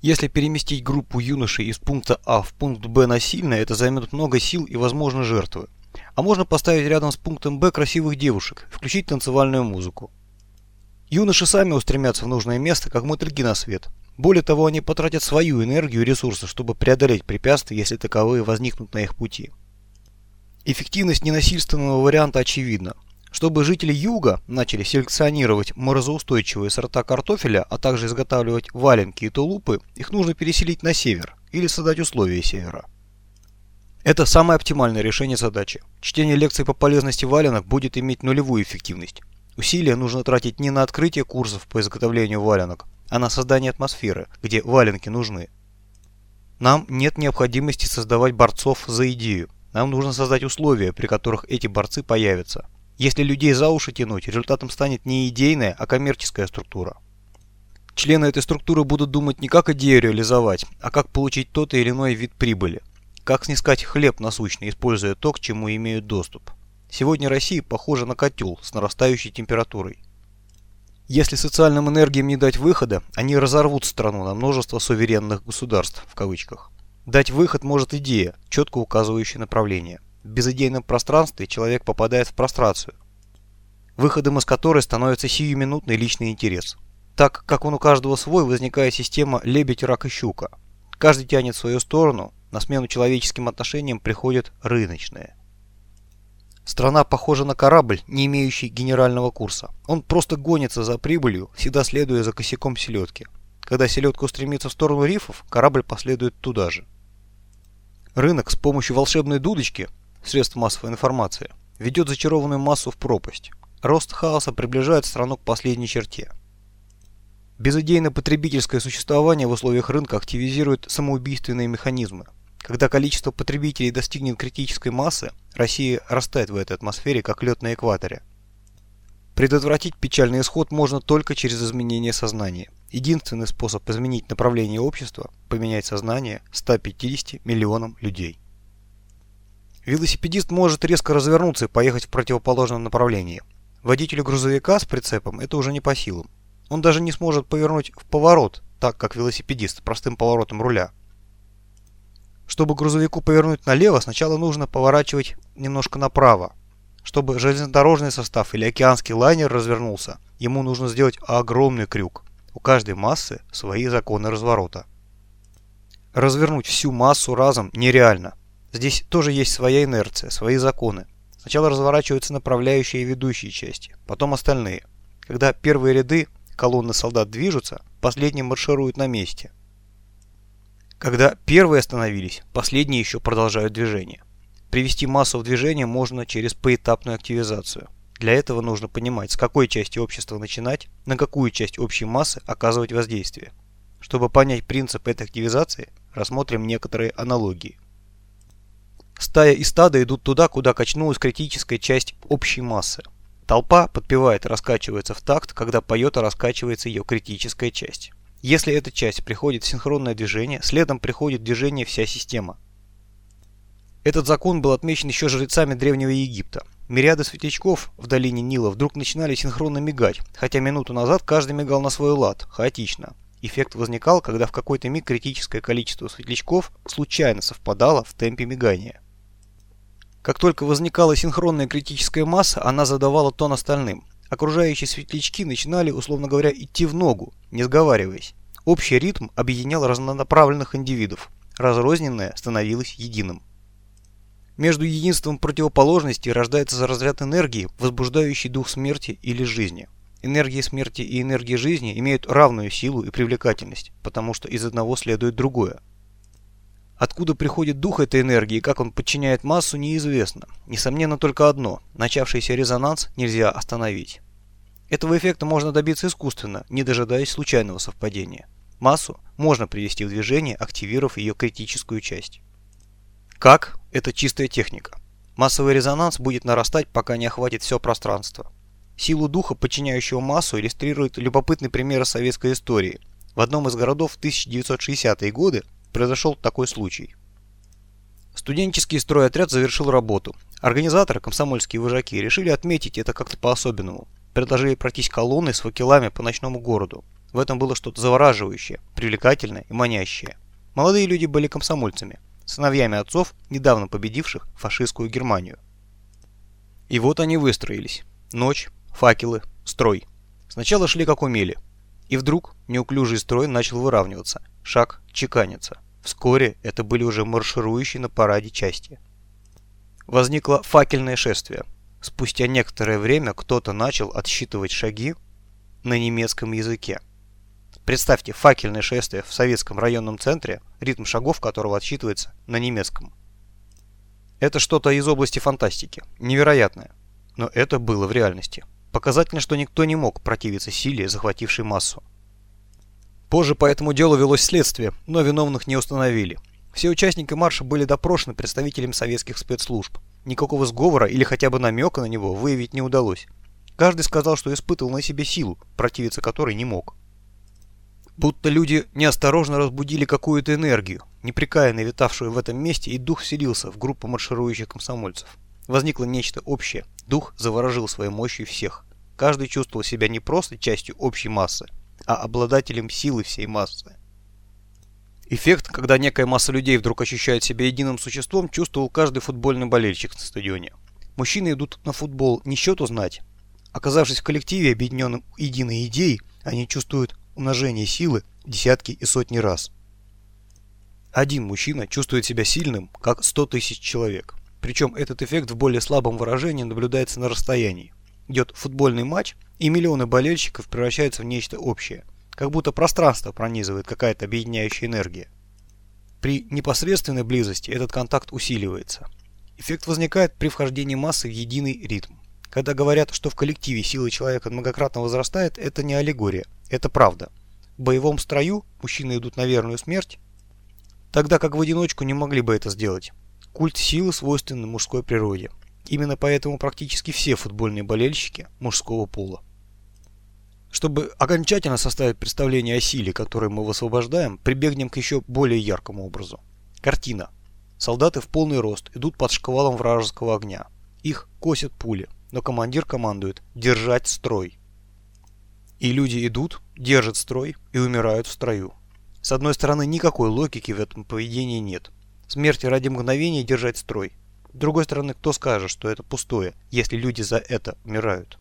Если переместить группу юношей из пункта А в пункт Б насильно, это займет много сил и возможно жертвы. А можно поставить рядом с пунктом Б красивых девушек, включить танцевальную музыку. Юноши сами устремятся в нужное место, как мотыльки на свет. Более того, они потратят свою энергию и ресурсы, чтобы преодолеть препятствия, если таковые возникнут на их пути. Эффективность ненасильственного варианта очевидна. Чтобы жители юга начали селекционировать морозоустойчивые сорта картофеля, а также изготавливать валенки и тулупы, их нужно переселить на север или создать условия севера. Это самое оптимальное решение задачи. Чтение лекций по полезности валенок будет иметь нулевую эффективность. Усилия нужно тратить не на открытие курсов по изготовлению валенок, а на создание атмосферы, где валенки нужны. Нам нет необходимости создавать борцов за идею. Нам нужно создать условия, при которых эти борцы появятся. Если людей за уши тянуть, результатом станет не идейная, а коммерческая структура. Члены этой структуры будут думать не как идею реализовать, а как получить тот или иной вид прибыли. Как снискать хлеб насущный, используя то, к чему имеют доступ. Сегодня Россия похожа на котел с нарастающей температурой. Если социальным энергиям не дать выхода, они разорвут страну на множество суверенных государств, в кавычках. Дать выход может идея, четко указывающая направление. В безыдейном пространстве человек попадает в прострацию, выходом из которой становится сиюминутный личный интерес. Так как он у каждого свой, возникает система лебедь, рак и щука. Каждый тянет в свою сторону, на смену человеческим отношениям приходит рыночное. Страна похожа на корабль, не имеющий генерального курса. Он просто гонится за прибылью, всегда следуя за косяком селедки. Когда селедка устремится в сторону рифов, корабль последует туда же. Рынок с помощью волшебной дудочки средств массовой информации, ведет зачарованную массу в пропасть. Рост хаоса приближает страну к последней черте. Безыдейно-потребительское существование в условиях рынка активизирует самоубийственные механизмы. Когда количество потребителей достигнет критической массы, Россия растает в этой атмосфере, как лед на экваторе. Предотвратить печальный исход можно только через изменение сознания. Единственный способ изменить направление общества – поменять сознание 150 миллионам людей. Велосипедист может резко развернуться и поехать в противоположном направлении. Водителю грузовика с прицепом это уже не по силам. Он даже не сможет повернуть в поворот, так как велосипедист простым поворотом руля. Чтобы грузовику повернуть налево, сначала нужно поворачивать немножко направо. Чтобы железнодорожный состав или океанский лайнер развернулся, ему нужно сделать огромный крюк. У каждой массы свои законы разворота. Развернуть всю массу разом нереально. Здесь тоже есть своя инерция, свои законы. Сначала разворачиваются направляющие и ведущие части, потом остальные. Когда первые ряды колонны солдат движутся, последние маршируют на месте. Когда первые остановились, последние еще продолжают движение. Привести массу в движение можно через поэтапную активизацию. Для этого нужно понимать, с какой части общества начинать, на какую часть общей массы оказывать воздействие. Чтобы понять принцип этой активизации, рассмотрим некоторые аналогии. Стая и стадо идут туда, куда качнулась критическая часть общей массы. Толпа подпевает раскачивается в такт, когда поет и раскачивается ее критическая часть. Если эта часть приходит в синхронное движение, следом приходит движение вся система. Этот закон был отмечен еще жрецами Древнего Египта. Мириады светлячков в долине Нила вдруг начинали синхронно мигать, хотя минуту назад каждый мигал на свой лад, хаотично. Эффект возникал, когда в какой-то миг критическое количество светлячков случайно совпадало в темпе мигания. Как только возникала синхронная критическая масса, она задавала тон остальным. Окружающие светлячки начинали, условно говоря, идти в ногу, не сговариваясь. Общий ритм объединял разнонаправленных индивидов. Разрозненное становилось единым. Между единством противоположностей рождается разряд энергии, возбуждающий дух смерти или жизни. Энергия смерти и энергия жизни имеют равную силу и привлекательность, потому что из одного следует другое. Откуда приходит дух этой энергии и как он подчиняет массу, неизвестно. Несомненно только одно – начавшийся резонанс нельзя остановить. Этого эффекта можно добиться искусственно, не дожидаясь случайного совпадения. Массу можно привести в движение, активировав ее критическую часть. Как? Это чистая техника. Массовый резонанс будет нарастать, пока не охватит все пространство. Силу духа, подчиняющего массу, иллюстрирует любопытный пример советской истории. В одном из городов в 1960-е годы произошел такой случай. Студенческий стройотряд завершил работу. Организаторы, комсомольские вожаки, решили отметить это как-то по-особенному. Предложили пройтись колонной с факелами по ночному городу. В этом было что-то завораживающее, привлекательное и манящее. Молодые люди были комсомольцами, сыновьями отцов, недавно победивших фашистскую Германию. И вот они выстроились. Ночь, факелы, строй. Сначала шли как умели. И вдруг неуклюжий строй начал выравниваться, шаг чеканиться. Вскоре это были уже марширующие на параде части. Возникло факельное шествие. Спустя некоторое время кто-то начал отсчитывать шаги на немецком языке. Представьте факельное шествие в советском районном центре, ритм шагов которого отсчитывается на немецком. Это что-то из области фантастики, невероятное. Но это было в реальности. Показательно, что никто не мог противиться силе, захватившей массу. Позже по этому делу велось следствие, но виновных не установили. Все участники марша были допрошены представителями советских спецслужб. Никакого сговора или хотя бы намека на него выявить не удалось. Каждый сказал, что испытывал на себе силу, противиться которой не мог. Будто люди неосторожно разбудили какую-то энергию, непрекаянно витавшую в этом месте, и дух вселился в группу марширующих комсомольцев. Возникло нечто общее. Дух заворожил своей мощью всех. Каждый чувствовал себя не просто частью общей массы, а обладателем силы всей массы. Эффект, когда некая масса людей вдруг ощущает себя единым существом, чувствовал каждый футбольный болельщик на стадионе. Мужчины идут на футбол не счет узнать. Оказавшись в коллективе, объединенном единой идеей, они чувствуют умножение силы десятки и сотни раз. Один мужчина чувствует себя сильным, как 100 тысяч человек. Причем этот эффект в более слабом выражении наблюдается на расстоянии. Идет футбольный матч, и миллионы болельщиков превращаются в нечто общее, как будто пространство пронизывает какая-то объединяющая энергия. При непосредственной близости этот контакт усиливается. Эффект возникает при вхождении массы в единый ритм. Когда говорят, что в коллективе сила человека многократно возрастает, это не аллегория, это правда. В боевом строю мужчины идут на верную смерть, тогда как в одиночку не могли бы это сделать. Культ силы свойственен мужской природе. Именно поэтому практически все футбольные болельщики мужского пола. Чтобы окончательно составить представление о силе, которую мы высвобождаем, прибегнем к еще более яркому образу. Картина. Солдаты в полный рост идут под шквалом вражеского огня. Их косят пули, но командир командует «держать строй». И люди идут, держат строй и умирают в строю. С одной стороны, никакой логики в этом поведении нет. Смерти ради мгновения держать строй. С другой стороны, кто скажет, что это пустое, если люди за это умирают?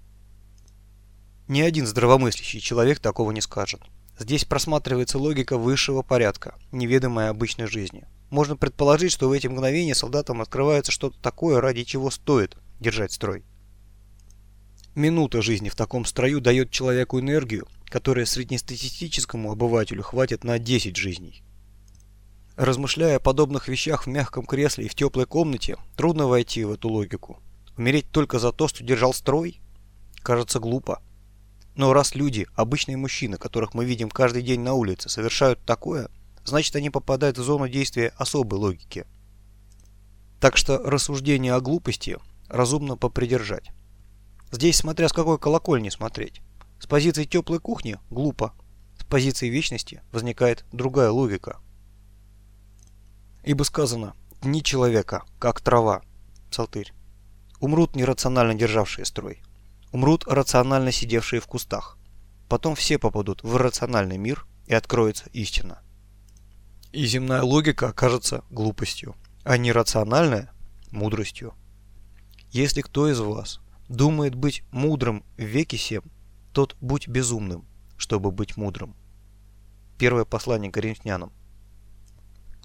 Ни один здравомыслящий человек такого не скажет. Здесь просматривается логика высшего порядка, неведомая обычной жизни. Можно предположить, что в эти мгновения солдатам открывается что-то такое, ради чего стоит держать строй. Минута жизни в таком строю дает человеку энергию, которая среднестатистическому обывателю хватит на 10 жизней. Размышляя о подобных вещах в мягком кресле и в теплой комнате, трудно войти в эту логику. Умереть только за то, что держал строй? Кажется глупо. Но раз люди, обычные мужчины, которых мы видим каждый день на улице, совершают такое, значит они попадают в зону действия особой логики. Так что рассуждение о глупости разумно попридержать. Здесь смотря с какой колокольни смотреть. С позиции теплой кухни – глупо. С позиции вечности возникает другая логика – Ибо сказано, дни человека, как трава. Псалтырь. Умрут нерационально державшие строй. Умрут рационально сидевшие в кустах. Потом все попадут в рациональный мир и откроется истина. И земная логика окажется глупостью, а нерациональная – мудростью. Если кто из вас думает быть мудрым в веке сем, тот будь безумным, чтобы быть мудрым. Первое послание коринфянам,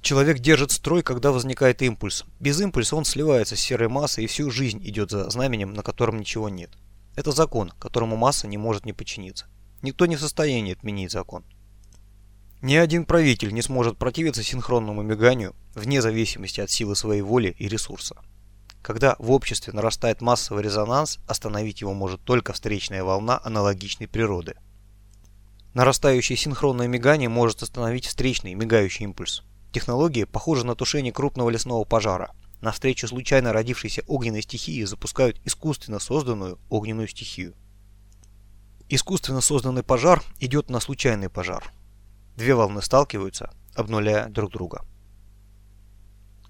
Человек держит строй, когда возникает импульс. Без импульса он сливается с серой массой и всю жизнь идет за знаменем, на котором ничего нет. Это закон, которому масса не может не подчиниться. Никто не в состоянии отменить закон. Ни один правитель не сможет противиться синхронному миганию вне зависимости от силы своей воли и ресурса. Когда в обществе нарастает массовый резонанс, остановить его может только встречная волна аналогичной природы. Нарастающее синхронное мигание может остановить встречный мигающий импульс. Технология похожа на тушение крупного лесного пожара. На встречу случайно родившейся огненной стихии запускают искусственно созданную огненную стихию. Искусственно созданный пожар идет на случайный пожар. Две волны сталкиваются, обнуляя друг друга.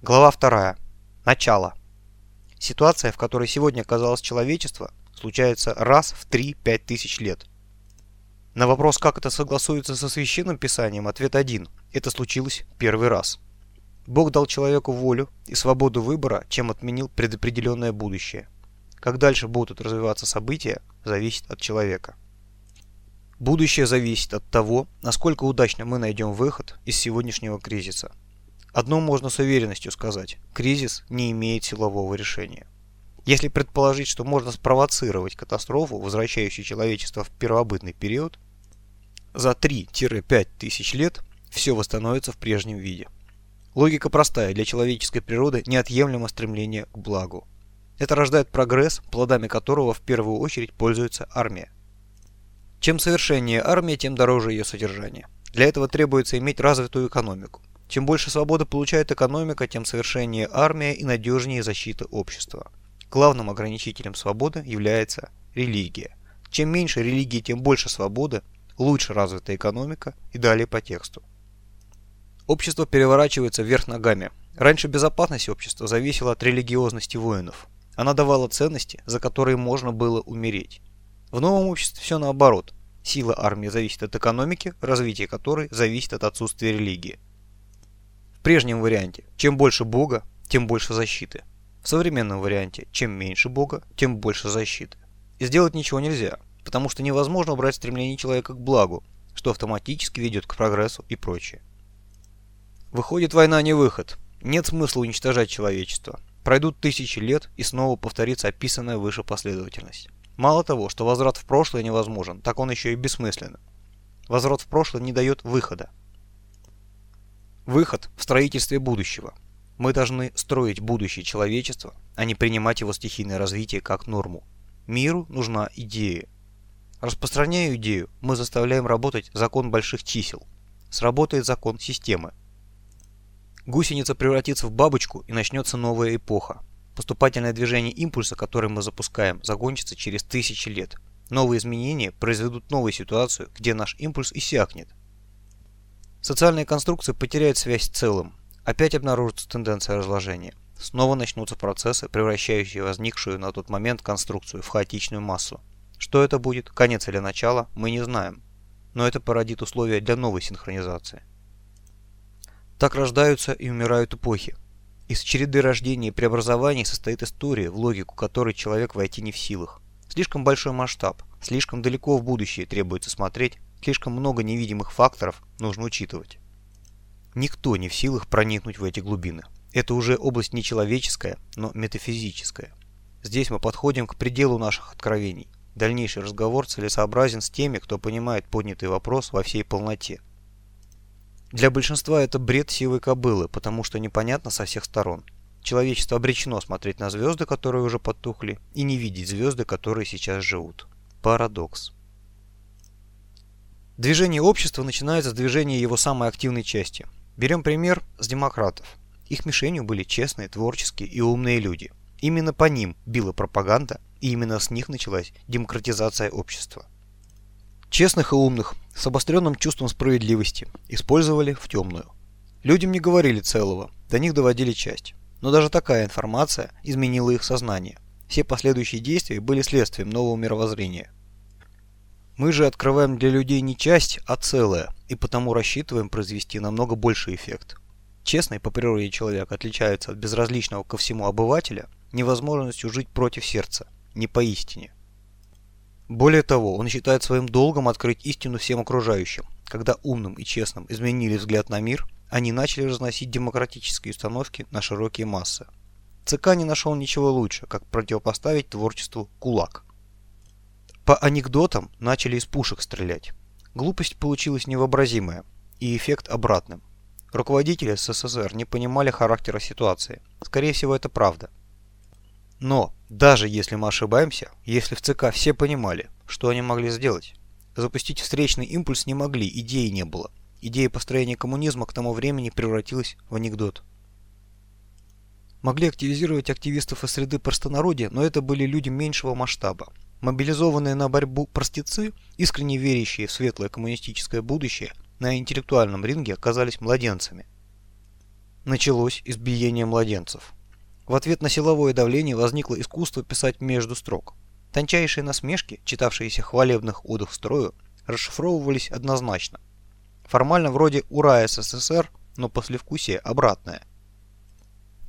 Глава 2. Начало. Ситуация, в которой сегодня оказалось человечество, случается раз в 3-5 тысяч лет. На вопрос, как это согласуется со священным писанием, ответ один – это случилось первый раз. Бог дал человеку волю и свободу выбора, чем отменил предопределенное будущее. Как дальше будут развиваться события, зависит от человека. Будущее зависит от того, насколько удачно мы найдем выход из сегодняшнего кризиса. Одно можно с уверенностью сказать – кризис не имеет силового решения. Если предположить, что можно спровоцировать катастрофу, возвращающую человечество в первобытный период, за 3-5 тысяч лет все восстановится в прежнем виде. Логика простая, для человеческой природы неотъемлемо стремление к благу. Это рождает прогресс, плодами которого в первую очередь пользуется армия. Чем совершеннее армия, тем дороже ее содержание. Для этого требуется иметь развитую экономику. Чем больше свободы получает экономика, тем совершеннее армия и надежнее защита общества. Главным ограничителем свободы является религия. Чем меньше религии, тем больше свободы, лучше развитая экономика и далее по тексту. Общество переворачивается вверх ногами. Раньше безопасность общества зависела от религиозности воинов. Она давала ценности, за которые можно было умереть. В новом обществе все наоборот. Сила армии зависит от экономики, развитие которой зависит от отсутствия религии. В прежнем варианте, чем больше Бога, тем больше защиты. В современном варианте, чем меньше Бога, тем больше защиты. И сделать ничего нельзя, потому что невозможно убрать стремление человека к благу, что автоматически ведет к прогрессу и прочее. Выходит, война не выход. Нет смысла уничтожать человечество. Пройдут тысячи лет и снова повторится описанная выше последовательность. Мало того, что возврат в прошлое невозможен, так он еще и бессмысленен. Возврат в прошлое не дает выхода. Выход в строительстве будущего – мы должны строить будущее человечества, а не принимать его стихийное развитие как норму. Миру нужна идея. Распространяя идею, мы заставляем работать закон больших чисел. Сработает закон системы. Гусеница превратится в бабочку и начнется новая эпоха. Поступательное движение импульса, которое мы запускаем, закончится через тысячи лет. Новые изменения произведут новую ситуацию, где наш импульс иссякнет. Социальная конструкция потеряет связь с целым, Опять обнаружится тенденция разложения. Снова начнутся процессы, превращающие возникшую на тот момент конструкцию в хаотичную массу. Что это будет, конец или начало, мы не знаем. Но это породит условия для новой синхронизации. Так рождаются и умирают эпохи. Из череды рождения и преобразований состоит история, в логику которой человек войти не в силах. Слишком большой масштаб, слишком далеко в будущее требуется смотреть, слишком много невидимых факторов нужно учитывать. Никто не в силах проникнуть в эти глубины. Это уже область не человеческая, но метафизическая. Здесь мы подходим к пределу наших откровений. Дальнейший разговор целесообразен с теми, кто понимает поднятый вопрос во всей полноте. Для большинства это бред сивой кобылы, потому что непонятно со всех сторон. Человечество обречено смотреть на звезды, которые уже потухли, и не видеть звезды, которые сейчас живут. Парадокс. Движение общества начинается с движения его самой активной части Берем пример с демократов. Их мишенью были честные, творческие и умные люди. Именно по ним била пропаганда, и именно с них началась демократизация общества. Честных и умных, с обостренным чувством справедливости, использовали в темную. Людям не говорили целого, до них доводили часть. Но даже такая информация изменила их сознание. Все последующие действия были следствием нового мировоззрения. Мы же открываем для людей не часть, а целое, и потому рассчитываем произвести намного больший эффект. Честный по природе человек отличается от безразличного ко всему обывателя невозможностью жить против сердца, не поистине. Более того, он считает своим долгом открыть истину всем окружающим. Когда умным и честным изменили взгляд на мир, они начали разносить демократические установки на широкие массы. ЦК не нашел ничего лучше, как противопоставить творчеству кулак. По анекдотам начали из пушек стрелять. Глупость получилась невообразимая, и эффект обратным. Руководители СССР не понимали характера ситуации. Скорее всего, это правда. Но, даже если мы ошибаемся, если в ЦК все понимали, что они могли сделать? Запустить встречный импульс не могли, идеи не было. Идея построения коммунизма к тому времени превратилась в анекдот. Могли активизировать активистов из среды простонародья, но это были люди меньшего масштаба. Мобилизованные на борьбу простецы, искренне верящие в светлое коммунистическое будущее, на интеллектуальном ринге оказались младенцами. Началось избиение младенцев. В ответ на силовое давление возникло искусство писать между строк. Тончайшие насмешки, читавшиеся хвалебных одах строю, расшифровывались однозначно. Формально вроде «Ура, СССР», но послевкусие обратное.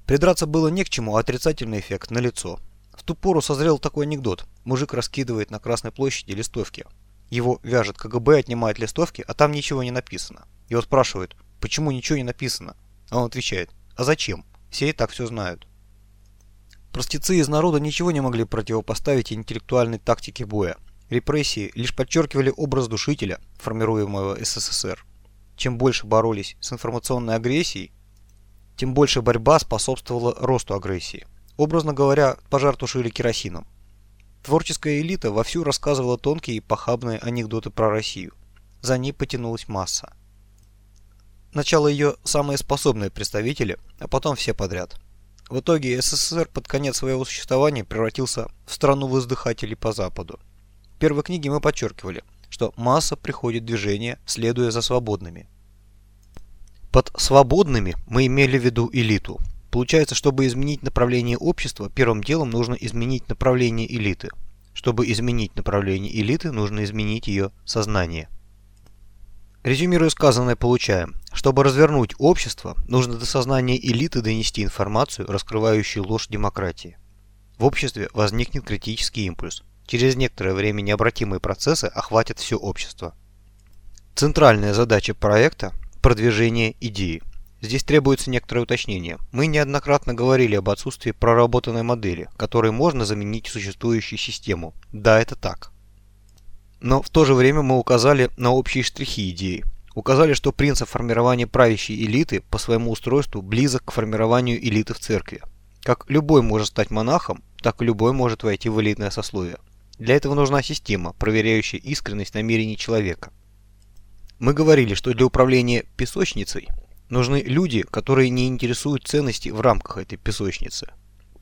Придраться было не к чему, а отрицательный эффект налицо. В ту пору созрел такой анекдот. Мужик раскидывает на Красной площади листовки. Его вяжет КГБ, отнимает листовки, а там ничего не написано. Его спрашивают, почему ничего не написано? А он отвечает, а зачем? Все и так все знают. Простецы из народа ничего не могли противопоставить интеллектуальной тактике боя. Репрессии лишь подчеркивали образ душителя, формируемого СССР. Чем больше боролись с информационной агрессией, тем больше борьба способствовала росту агрессии. Образно говоря, пожар тушили керосином. Творческая элита вовсю рассказывала тонкие и похабные анекдоты про Россию. За ней потянулась масса. Начало ее самые способные представители, а потом все подряд. В итоге СССР под конец своего существования превратился в страну воздыхателей по Западу. В первой книге мы подчеркивали, что масса приходит в движение, следуя за свободными. Под «свободными» мы имели в виду элиту. Получается, чтобы изменить направление общества, первым делом нужно изменить направление элиты. Чтобы изменить направление элиты, нужно изменить ее сознание. Резюмируя сказанное, получаем. Чтобы развернуть общество, нужно до сознания элиты донести информацию, раскрывающую ложь демократии. В обществе возникнет критический импульс. Через некоторое время необратимые процессы охватят все общество. Центральная задача проекта – продвижение идеи. Здесь требуется некоторое уточнение. Мы неоднократно говорили об отсутствии проработанной модели, которой можно заменить существующую систему. Да, это так. Но в то же время мы указали на общие штрихи идеи. Указали, что принцип формирования правящей элиты по своему устройству близок к формированию элиты в церкви. Как любой может стать монахом, так и любой может войти в элитное сословие. Для этого нужна система, проверяющая искренность намерений человека. Мы говорили, что для управления песочницей нужны люди, которые не интересуют ценности в рамках этой песочницы.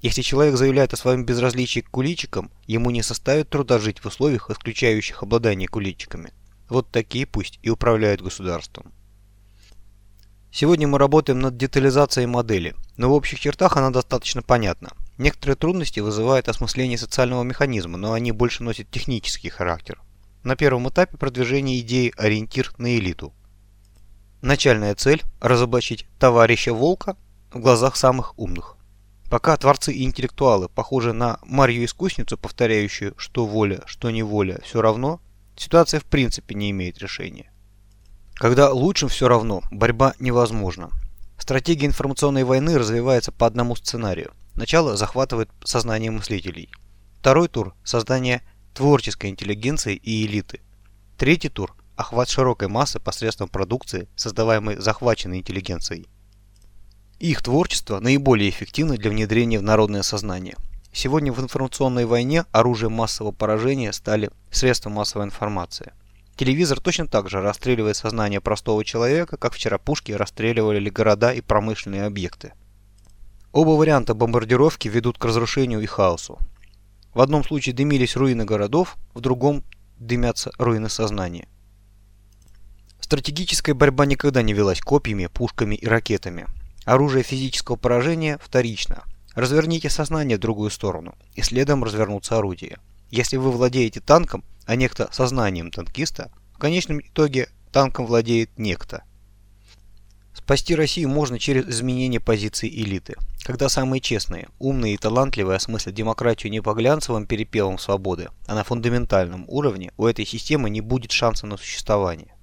Если человек заявляет о своем безразличии к куличикам, ему не составит труда жить в условиях, исключающих обладание куличиками. Вот такие пусть и управляют государством. Сегодня мы работаем над детализацией модели, но в общих чертах она достаточно понятна. Некоторые трудности вызывают осмысление социального механизма, но они больше носят технический характер. На первом этапе продвижения идеи ориентир на элиту. Начальная цель – разоблачить товарища Волка в глазах самых умных. Пока творцы и интеллектуалы похожи на Марью-искусницу, повторяющую, что воля, что не воля, все равно, ситуация в принципе не имеет решения. Когда лучшим все равно, борьба невозможна. Стратегия информационной войны развивается по одному сценарию. Начало захватывает сознание мыслителей. Второй тур – создание творческой интеллигенции и элиты. Третий тур – охват широкой массы посредством продукции, создаваемой захваченной интеллигенцией. Их творчество наиболее эффективно для внедрения в народное сознание. Сегодня в информационной войне оружием массового поражения стали средства массовой информации. Телевизор точно так же расстреливает сознание простого человека, как вчера пушки расстреливали города и промышленные объекты. Оба варианта бомбардировки ведут к разрушению и хаосу. В одном случае дымились руины городов, в другом дымятся руины сознания. Стратегическая борьба никогда не велась копьями, пушками и ракетами. Оружие физического поражения вторично. Разверните сознание в другую сторону, и следом развернутся орудия. Если вы владеете танком, а некто сознанием танкиста, в конечном итоге танком владеет некто – Спасти Россию можно через изменение позиции элиты. Когда самые честные, умные и талантливые осмыслят демократию не по глянцевым перепелам свободы, а на фундаментальном уровне, у этой системы не будет шанса на существование.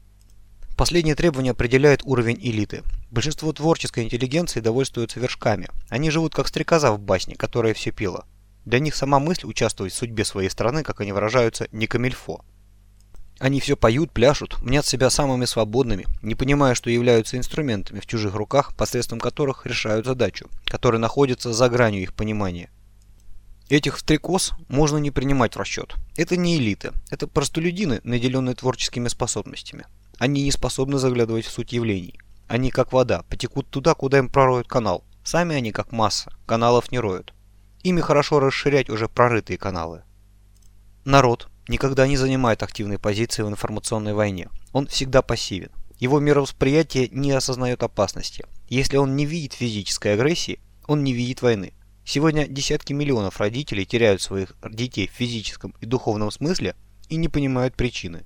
Последнее требование определяет уровень элиты. Большинство творческой интеллигенции довольствуются вершками. Они живут как стрекоза в басне, которая все пила. Для них сама мысль участвовать в судьбе своей страны, как они выражаются, не камильфо. Они все поют, пляшут, мнят себя самыми свободными, не понимая, что являются инструментами в чужих руках, посредством которых решают задачу, которая находится за гранью их понимания. Этих стрекоз можно не принимать в расчет. Это не элита, это простолюдины, наделенные творческими способностями. Они не способны заглядывать в суть явлений. Они, как вода, потекут туда, куда им пророют канал. Сами они, как масса, каналов не роют. Ими хорошо расширять уже прорытые каналы. Народ, никогда не занимает активной позиции в информационной войне. Он всегда пассивен. Его мировосприятие не осознает опасности. Если он не видит физической агрессии, он не видит войны. Сегодня десятки миллионов родителей теряют своих детей в физическом и духовном смысле и не понимают причины.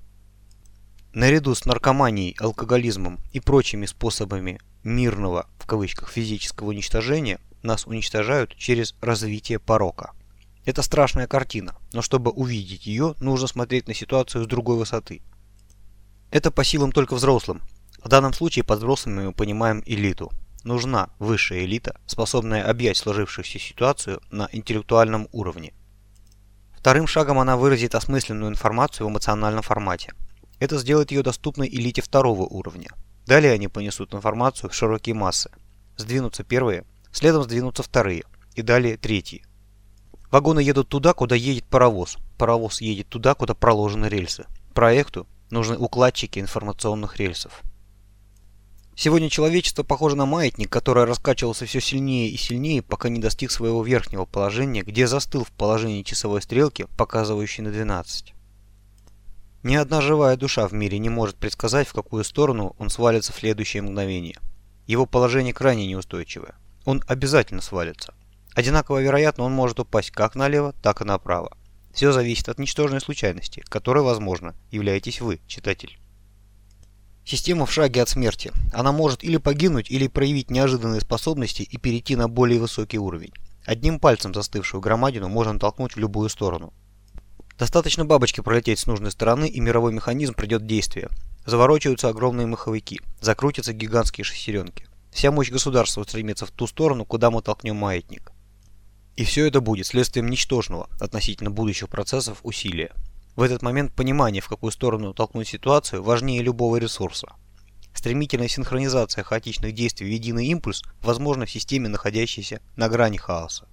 Наряду с наркоманией, алкоголизмом и прочими способами «мирного» в кавычках физического уничтожения нас уничтожают через развитие порока. Это страшная картина, но чтобы увидеть ее, нужно смотреть на ситуацию с другой высоты. Это по силам только взрослым. В данном случае под взрослыми мы понимаем элиту. Нужна высшая элита, способная объять сложившуюся ситуацию на интеллектуальном уровне. Вторым шагом она выразит осмысленную информацию в эмоциональном формате – это сделает ее доступной элите второго уровня. Далее они понесут информацию в широкие массы. Сдвинутся первые, следом сдвинутся вторые, и далее третьи. Вагоны едут туда, куда едет паровоз. Паровоз едет туда, куда проложены рельсы. Проекту нужны укладчики информационных рельсов. Сегодня человечество похоже на маятник, который раскачивался все сильнее и сильнее, пока не достиг своего верхнего положения, где застыл в положении часовой стрелки, показывающей на 12. Ни одна живая душа в мире не может предсказать, в какую сторону он свалится в следующее мгновение. Его положение крайне неустойчивое. Он обязательно свалится. Одинаково вероятно, он может упасть как налево, так и направо. Все зависит от ничтожной случайности, которой, возможно, являетесь вы, читатель. Система в шаге от смерти. Она может или погибнуть, или проявить неожиданные способности и перейти на более высокий уровень. Одним пальцем застывшую громадину можно толкнуть в любую сторону. Достаточно бабочки пролететь с нужной стороны, и мировой механизм придет в действие. Заворочаются огромные маховики, закрутятся гигантские шестеренки. Вся мощь государства стремится в ту сторону, куда мы толкнем маятник. И все это будет следствием ничтожного относительно будущих процессов усилия. В этот момент понимание, в какую сторону толкнуть ситуацию, важнее любого ресурса. Стремительная синхронизация хаотичных действий в единый импульс возможна в системе, находящейся на грани хаоса.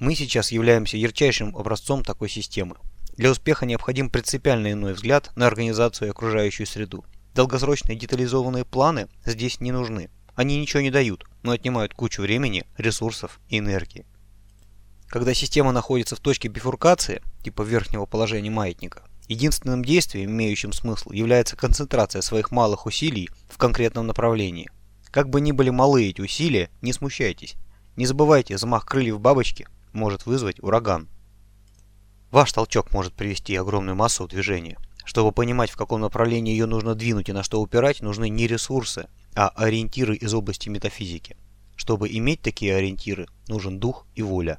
Мы сейчас являемся ярчайшим образцом такой системы. Для успеха необходим принципиально иной взгляд на организацию и окружающую среду. Долгосрочные детализованные планы здесь не нужны. Они ничего не дают, но отнимают кучу времени, ресурсов и энергии. Когда система находится в точке бифуркации, типа верхнего положения маятника, единственным действием, имеющим смысл, является концентрация своих малых усилий в конкретном направлении. Как бы ни были малы эти усилия, не смущайтесь. Не забывайте, замах крыльев бабочки может вызвать ураган. Ваш толчок может привести огромную массу в движение. Чтобы понимать, в каком направлении ее нужно двинуть и на что упирать, нужны не ресурсы, а ориентиры из области метафизики. Чтобы иметь такие ориентиры, нужен дух и воля.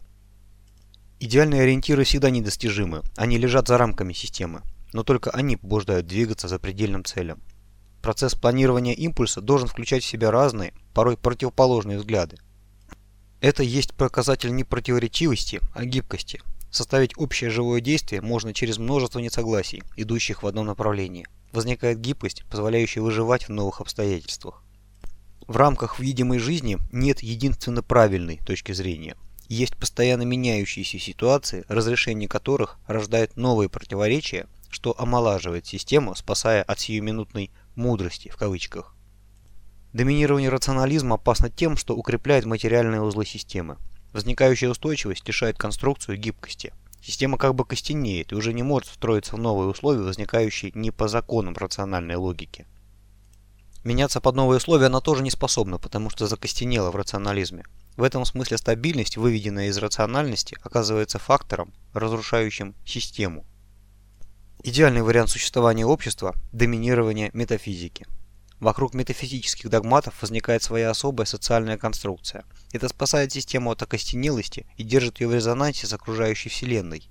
Идеальные ориентиры всегда недостижимы, они лежат за рамками системы, но только они побуждают двигаться за предельным целям. Процесс планирования импульса должен включать в себя разные, порой противоположные взгляды. Это есть показатель не противоречивости, а гибкости. Составить общее живое действие можно через множество несогласий, идущих в одном направлении. Возникает гибкость, позволяющая выживать в новых обстоятельствах. В рамках видимой жизни нет единственно правильной точки зрения. Есть постоянно меняющиеся ситуации, разрешение которых рождает новые противоречия, что омолаживает систему, спасая от сиюминутной «мудрости» в кавычках. Доминирование рационализма опасно тем, что укрепляет материальные узлы системы. Возникающая устойчивость лишает конструкцию гибкости. Система как бы костенеет и уже не может встроиться в новые условия, возникающие не по законам рациональной логики. Меняться под новые условия она тоже не способна, потому что закостенела в рационализме. В этом смысле стабильность, выведенная из рациональности, оказывается фактором, разрушающим систему. Идеальный вариант существования общества – доминирование метафизики. Вокруг метафизических догматов возникает своя особая социальная конструкция. Это спасает систему от окостенелости и держит ее в резонансе с окружающей Вселенной.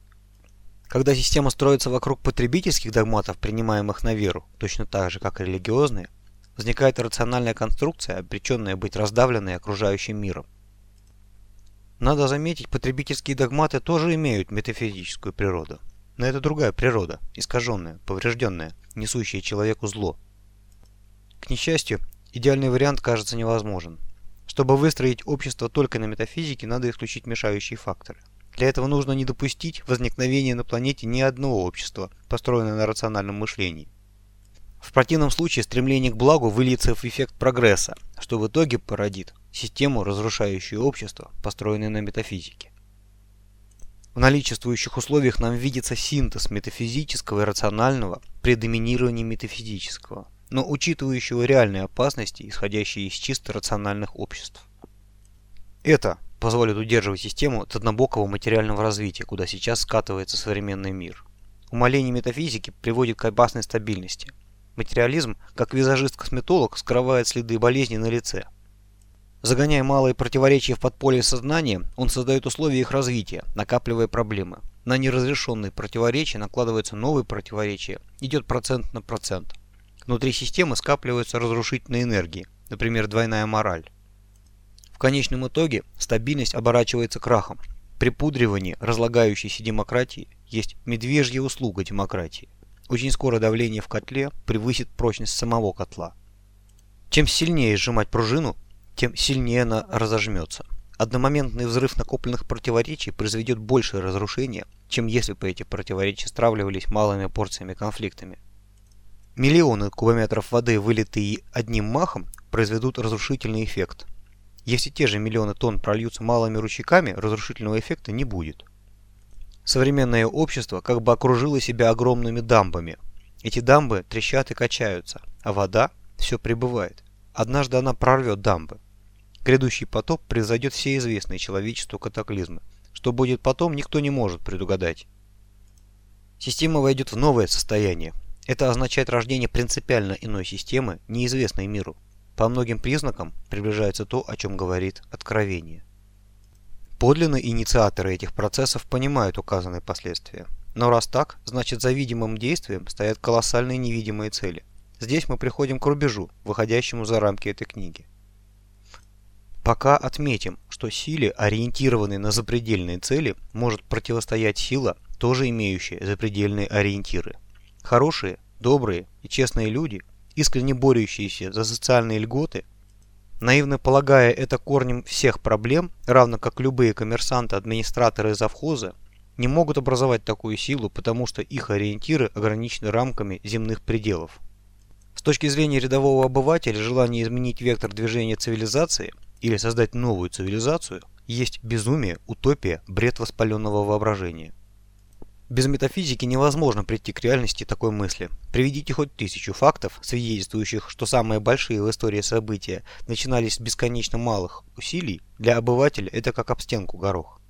Когда система строится вокруг потребительских догматов, принимаемых на веру, точно так же, как и религиозные, возникает рациональная конструкция, обреченная быть раздавленной окружающим миром. Надо заметить, потребительские догматы тоже имеют метафизическую природу. Но это другая природа, искаженная, поврежденная, несущая человеку зло, к несчастью, идеальный вариант кажется невозможен. Чтобы выстроить общество только на метафизике, надо исключить мешающие факторы. Для этого нужно не допустить возникновения на планете ни одного общества, построенного на рациональном мышлении. В противном случае стремление к благу выльется в эффект прогресса, что в итоге породит систему, разрушающую общество, построенное на метафизике. В наличествующих условиях нам видится синтез метафизического и рационального при доминировании метафизического но учитывающего реальные опасности, исходящие из чисто рациональных обществ. Это позволит удерживать систему от однобокого материального развития, куда сейчас скатывается современный мир. Умаление метафизики приводит к опасной стабильности. Материализм, как визажист-косметолог, скрывает следы болезни на лице. Загоняя малые противоречия в подполье сознания, он создает условия их развития, накапливая проблемы. На неразрешенные противоречия накладываются новые противоречия, идет процент на процент. Внутри системы скапливаются разрушительные энергии, например, двойная мораль. В конечном итоге стабильность оборачивается крахом. Припудривание разлагающейся демократии есть медвежья услуга демократии. Очень скоро давление в котле превысит прочность самого котла. Чем сильнее сжимать пружину, тем сильнее она разожмется. Одномоментный взрыв накопленных противоречий произведет большее разрушение, чем если бы эти противоречия стравливались малыми порциями конфликтами. Миллионы кубометров воды, вылитые одним махом, произведут разрушительный эффект. Если те же миллионы тонн прольются малыми ручейками, разрушительного эффекта не будет. Современное общество как бы окружило себя огромными дамбами. Эти дамбы трещат и качаются, а вода все прибывает. Однажды она прорвет дамбы. Грядущий потоп произойдет все известные человечеству катаклизмы. Что будет потом, никто не может предугадать. Система войдет в новое состояние. Это означает рождение принципиально иной системы, неизвестной миру. По многим признакам приближается то, о чем говорит Откровение. Подлинные инициаторы этих процессов понимают указанные последствия. Но раз так, значит за видимым действием стоят колоссальные невидимые цели. Здесь мы приходим к рубежу, выходящему за рамки этой книги. Пока отметим, что силе, ориентированной на запредельные цели, может противостоять сила, тоже имеющая запредельные ориентиры. Хорошие, добрые и честные люди, искренне борющиеся за социальные льготы, наивно полагая это корнем всех проблем, равно как любые коммерсанты, администраторы и завхозы, не могут образовать такую силу, потому что их ориентиры ограничены рамками земных пределов. С точки зрения рядового обывателя, желание изменить вектор движения цивилизации – или создать новую цивилизацию, есть безумие, утопия, бред воспаленного воображения. Без метафизики невозможно прийти к реальности такой мысли. Приведите хоть тысячу фактов, свидетельствующих, что самые большие в истории события начинались с бесконечно малых усилий, для обывателя это как об стенку горох.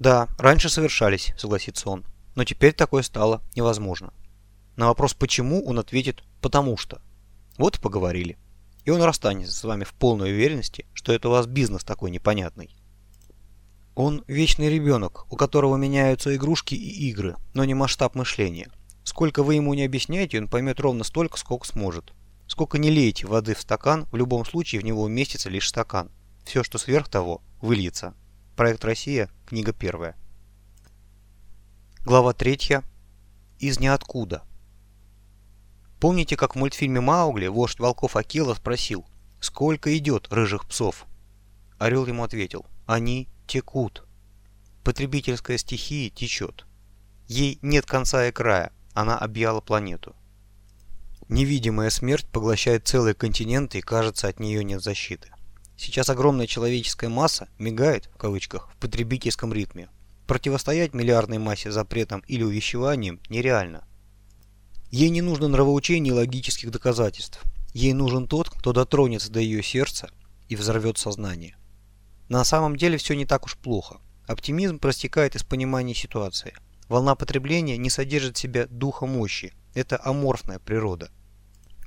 Да, раньше совершались, согласится он, но теперь такое стало невозможно. На вопрос «почему» он ответит «потому что». Вот и поговорили и он расстанется с вами в полной уверенности, что это у вас бизнес такой непонятный. Он вечный ребенок, у которого меняются игрушки и игры, но не масштаб мышления. Сколько вы ему не объясняете, он поймет ровно столько, сколько сможет. Сколько не лейте воды в стакан, в любом случае в него уместится лишь стакан. Все, что сверх того, выльется. Проект «Россия», книга первая. Глава третья. Из ниоткуда. Помните, как в мультфильме «Маугли» вождь волков Акела спросил, сколько идет рыжих псов? Орел ему ответил, они текут. Потребительская стихия течет. Ей нет конца и края, она объяла планету. Невидимая смерть поглощает целые континенты и кажется от нее нет защиты. Сейчас огромная человеческая масса «мигает» в кавычках в потребительском ритме. Противостоять миллиардной массе запретом или увещеванием нереально – Ей не нужно нравоучение и логических доказательств. Ей нужен тот, кто дотронется до ее сердца и взорвет сознание. На самом деле все не так уж плохо. Оптимизм простекает из понимания ситуации. Волна потребления не содержит в себе духа мощи. Это аморфная природа.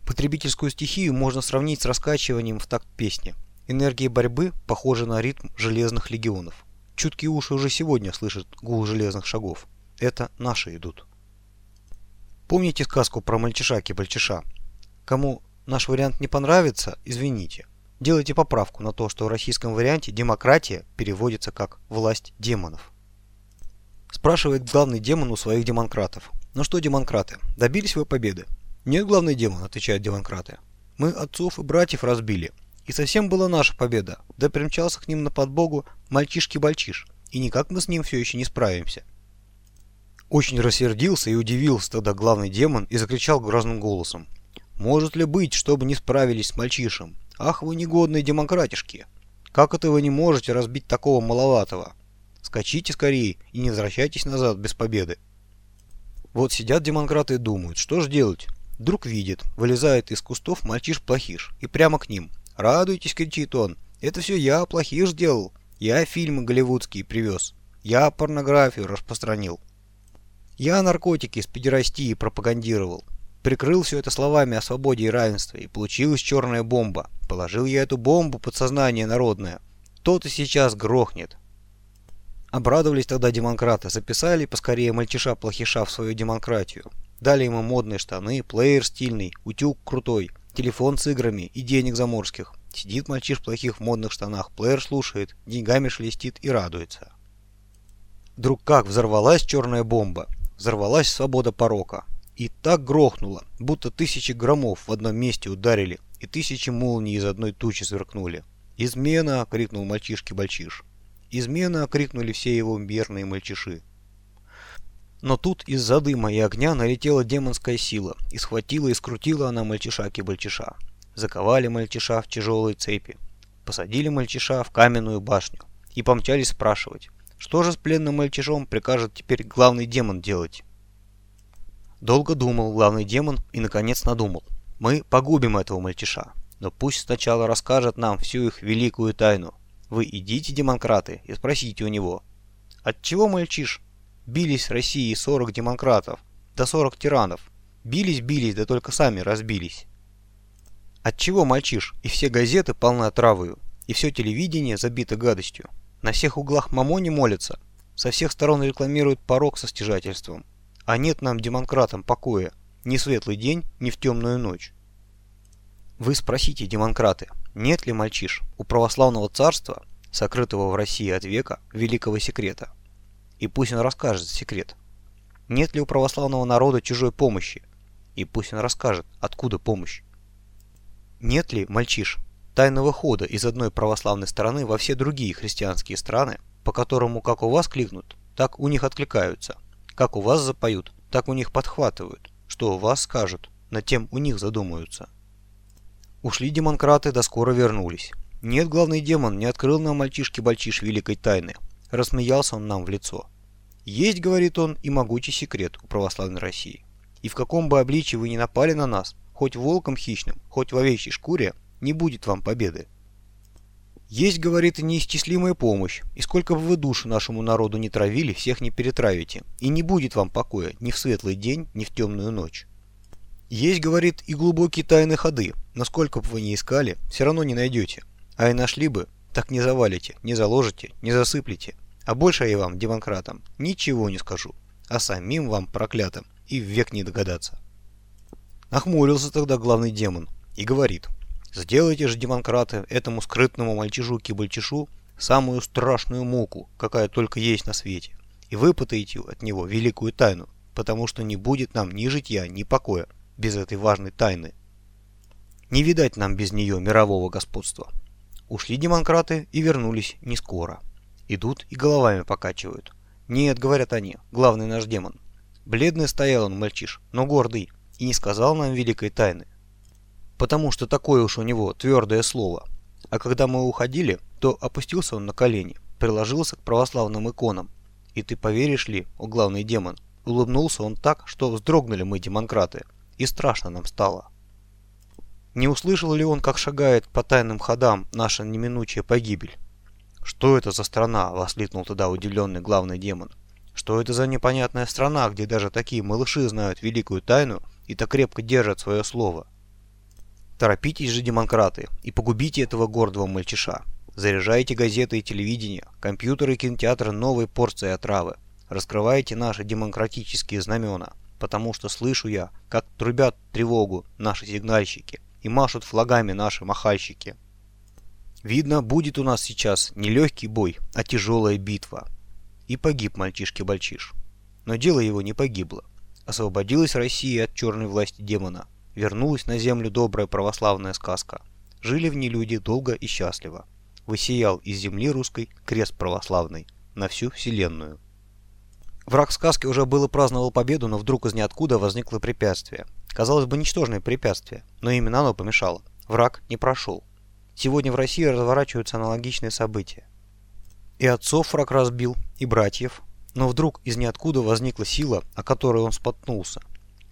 Потребительскую стихию можно сравнить с раскачиванием в такт песни. Энергия борьбы похожа на ритм железных легионов. Чуткие уши уже сегодня слышат гул железных шагов. Это наши идут. Помните сказку про мальчиша-кибальчиша? Кому наш вариант не понравится, извините. Делайте поправку на то, что в российском варианте демократия переводится как «власть демонов». Спрашивает главный демон у своих демонкратов. Ну что, демонкраты, добились вы победы? Нет, главный демон, отвечают демонкраты. Мы отцов и братьев разбили. И совсем была наша победа. Да примчался к ним на подбогу мальчишки-бальчиш. И никак мы с ним все еще не справимся. Очень рассердился и удивился тогда главный демон и закричал грозным голосом. «Может ли быть, чтобы не справились с мальчишем? Ах вы негодные демократишки! Как это вы не можете разбить такого маловатого? Скачите скорее и не возвращайтесь назад без победы!» Вот сидят демократы и думают, что же делать? Вдруг видит, вылезает из кустов мальчиш-плохиш и прямо к ним. «Радуйтесь!» — кричит он. «Это все я, плохиш, делал. Я фильмы голливудские привез. Я порнографию распространил. Я наркотики с педерастии пропагандировал. Прикрыл все это словами о свободе и равенстве, и получилась черная бомба. Положил я эту бомбу под сознание народное. Тот и сейчас грохнет. Обрадовались тогда демократы, записали поскорее мальчиша-плохиша в свою демократию. Дали ему модные штаны, плеер стильный, утюг крутой, телефон с играми и денег заморских. Сидит мальчиш плохих в модных штанах, плеер слушает, деньгами шелестит и радуется. Вдруг как взорвалась черная бомба, взорвалась свобода порока. И так грохнуло, будто тысячи громов в одном месте ударили, и тысячи молний из одной тучи сверкнули. «Измена!» — крикнул мальчишки-бальчиш. «Измена!» — крикнули все его верные мальчиши. Но тут из-за дыма и огня налетела демонская сила, и схватила и скрутила она мальчиша-кибальчиша. Заковали мальчиша в тяжелые цепи, посадили мальчиша в каменную башню и помчались спрашивать, что же с пленным мальчишом прикажет теперь главный демон делать. Долго думал главный демон и наконец надумал. Мы погубим этого мальчиша, но пусть сначала расскажет нам всю их великую тайну. Вы идите, демократы, и спросите у него. Отчего мальчиш Бились России 40 демократов, до 40 тиранов. Бились-бились, да только сами разбились. Отчего мальчиш, и все газеты полны отравою, и все телевидение забито гадостью. На всех углах мамони молятся, со всех сторон рекламируют порог со стяжательством. А нет нам, демократам, покоя, ни светлый день, ни в темную ночь. Вы спросите, демократы, нет ли мальчиш у православного царства, сокрытого в России от века, великого секрета? и пусть он расскажет секрет. Нет ли у православного народа чужой помощи? И пусть он расскажет, откуда помощь. Нет ли, мальчиш, тайного хода из одной православной страны во все другие христианские страны, по которому как у вас кликнут, так у них откликаются, как у вас запоют, так у них подхватывают, что у вас скажут, над тем у них задумаются. Ушли демонкраты, да скоро вернулись. Нет, главный демон не открыл нам мальчишки-бальчиш великой тайны, Рассмеялся он нам в лицо. Есть, говорит он, и могучий секрет у православной России. И в каком бы обличии вы ни напали на нас, хоть волком хищным, хоть в овечьей шкуре, не будет вам победы. Есть, говорит, неисчислимая помощь, и сколько бы вы душу нашему народу не травили, всех не перетравите, и не будет вам покоя ни в светлый день, ни в темную ночь. Есть, говорит, и глубокие тайны ходы, но сколько бы вы ни искали, все равно не найдете, а и нашли бы, так не завалите, не заложите, не засыплете. А больше я вам, демократам, ничего не скажу. А самим вам, проклятым, и век не догадаться. Нахмурился тогда главный демон и говорит. Сделайте же, демократы, этому скрытному мальчишу-кибальчишу самую страшную муку, какая только есть на свете, и выпытайте от него великую тайну, потому что не будет нам ни житья, ни покоя без этой важной тайны. Не видать нам без нее мирового господства. Ушли демократы и вернулись не скоро. Идут и головами покачивают. Нет, говорят они, главный наш демон. Бледный стоял он, мальчиш, но гордый, и не сказал нам великой тайны. Потому что такое уж у него твердое слово. А когда мы уходили, то опустился он на колени, приложился к православным иконам. И ты поверишь ли, о главный демон, улыбнулся он так, что вздрогнули мы, демократы, и страшно нам стало. Не услышал ли он, как шагает по тайным ходам наша неминучая погибель? «Что это за страна?» — воскликнул тогда удивленный главный демон. «Что это за непонятная страна, где даже такие малыши знают великую тайну и так крепко держат свое слово?» Торопитесь же, демократы, и погубите этого гордого мальчиша. Заряжайте газеты и телевидение, компьютеры и кинотеатры новой порцией отравы. Раскрывайте наши демократические знамена, потому что слышу я, как трубят тревогу наши сигнальщики и машут флагами наши махальщики. Видно, будет у нас сейчас не легкий бой, а тяжелая битва. И погиб мальчишки-бальчиш. Но дело его не погибло. Освободилась Россия от черной власти демона. Вернулась на землю добрая православная сказка. Жили в ней люди долго и счастливо. Высиял из земли русской крест православный на всю вселенную. Враг сказки уже было праздновал победу, но вдруг из ниоткуда возникло препятствие. Казалось бы, ничтожное препятствие, но именно оно помешало. Враг не прошел. Сегодня в России разворачиваются аналогичные события. И отцов враг разбил, и братьев. Но вдруг из ниоткуда возникла сила, о которой он споткнулся.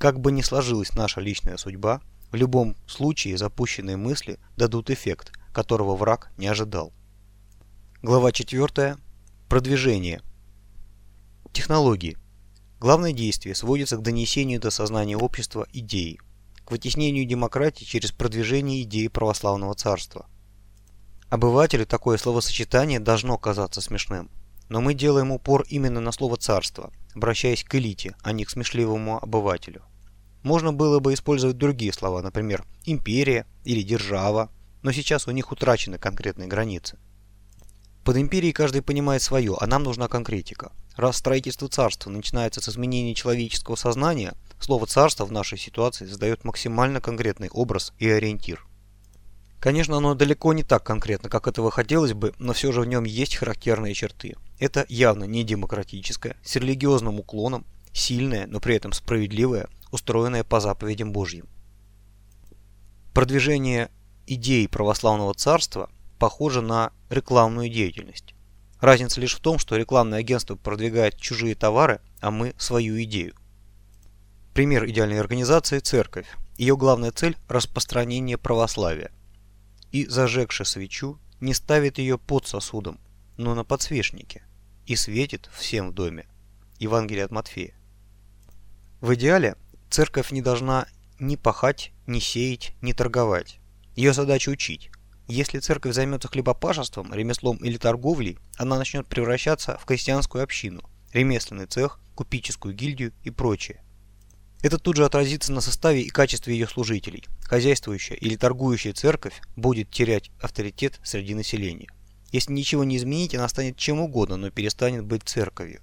Как бы ни сложилась наша личная судьба, в любом случае запущенные мысли дадут эффект, которого враг не ожидал. Глава 4. Продвижение. Технологии. Главное действие сводится к донесению до сознания общества идеи, к вытеснению демократии через продвижение идеи православного царства. Обывателю такое словосочетание должно казаться смешным, но мы делаем упор именно на слово «царство», обращаясь к элите, а не к смешливому обывателю. Можно было бы использовать другие слова, например, «империя» или «держава», но сейчас у них утрачены конкретные границы. Под империей каждый понимает свое, а нам нужна конкретика. Раз строительство царства начинается с изменения человеческого сознания, слово «царство» в нашей ситуации задает максимально конкретный образ и ориентир. Конечно, оно далеко не так конкретно, как этого хотелось бы, но все же в нем есть характерные черты. Это явно не демократическое, с религиозным уклоном, сильное, но при этом справедливое, устроенное по заповедям Божьим. Продвижение идей православного царства похоже на рекламную деятельность. Разница лишь в том, что рекламное агентство продвигает чужие товары, а мы свою идею. Пример идеальной организации – церковь. Ее главная цель – распространение православия. И, зажегши свечу, не ставит ее под сосудом, но на подсвечнике, и светит всем в доме. Евангелие от Матфея. В идеале церковь не должна ни пахать, ни сеять, ни торговать. Ее задача учить. Если церковь займется хлебопашеством, ремеслом или торговлей, она начнет превращаться в крестьянскую общину, ремесленный цех, купеческую гильдию и прочее. Это тут же отразится на составе и качестве ее служителей. Хозяйствующая или торгующая церковь будет терять авторитет среди населения. Если ничего не изменить, она станет чем угодно, но перестанет быть церковью.